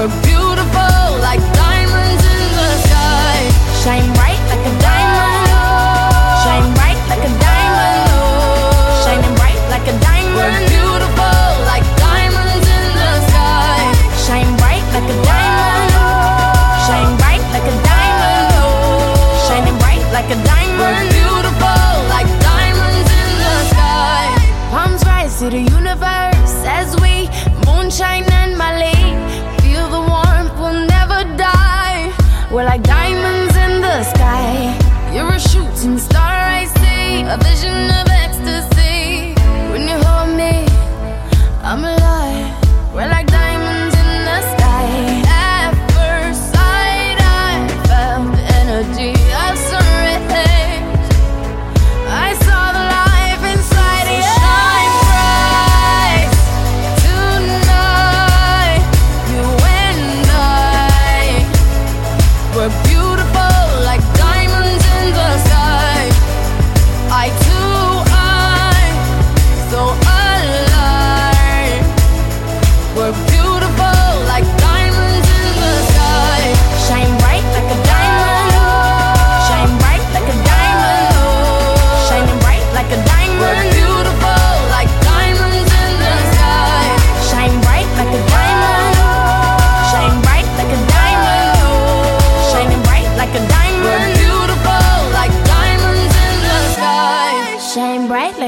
We're beautiful like diamonds in the sky. Shine bright like a diamond. Shine bright like a diamond. Shining bright like a diamond. We're beautiful like diamonds in the sky. Shine bright like a diamond. Shine bright like a diamond. Shining bright like a diamond. We're beautiful like diamonds in the sky. Palms rise to the universe as we moonshine. We're like